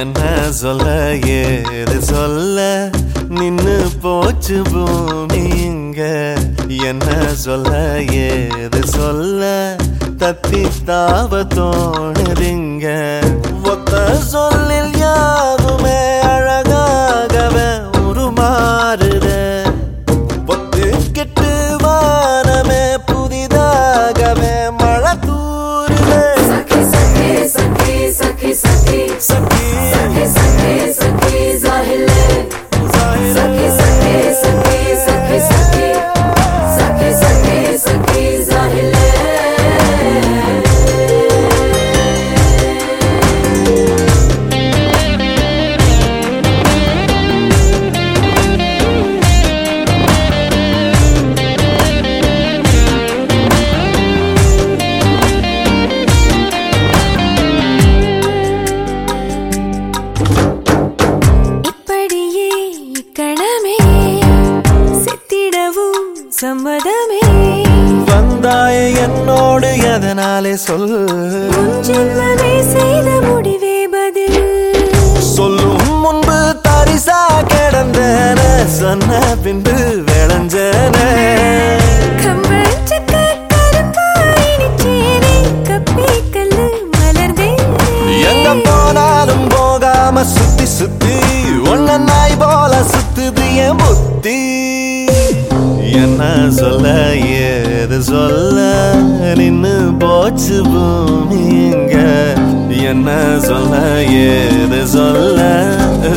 என்ன சொல்ல ஏது சொல்ல? நின்னு போச்சு பூமி இங்க. என்ன சொல்ல ஏது சொல்ல? தத்தி தாவ தோணுதிங்க ஒத்த சொல்ல எதனாலே சொல். செய்த முடிவே பதில். சொல்லும் முன்பு தரிசா கிடந்தன சொன்ன பின்பு விளைஞ்சன. சுத்தி சுத்தி ஒன்ன நாய் போல சுத்துது என் புத்தி. என்ன சொல்ல ஏது சொல்ல நின்னு போச்சு பூமி இங்க என்ன சொல்ல ஏது சொல்ல?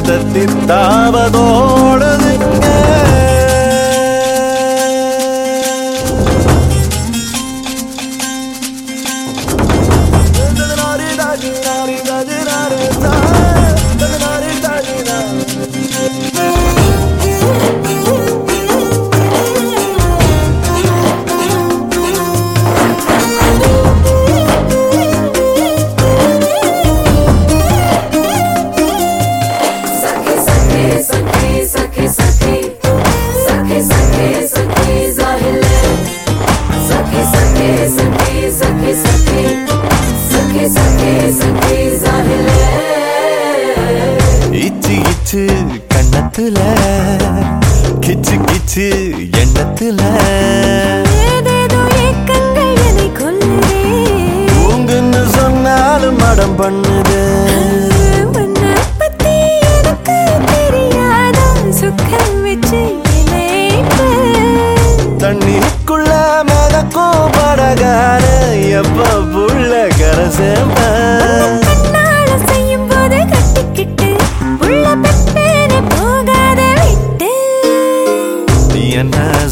தத்தி தாவதோடுதுங்க கண்ணத்துல கிச்சு கிச்சு எண்ணத்துல. சொன்னாலும் மடம் பண்ணுது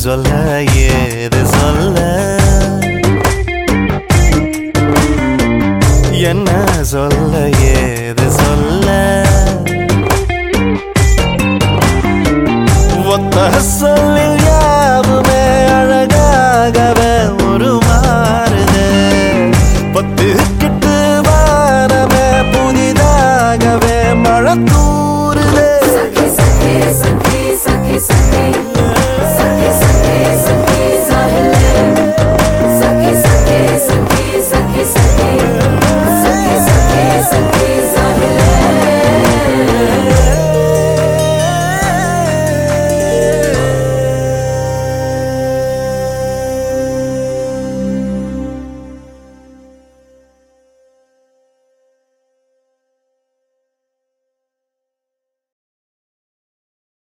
சொல்ல ஏது சொல்ல? என்ன சொல்ல ஏ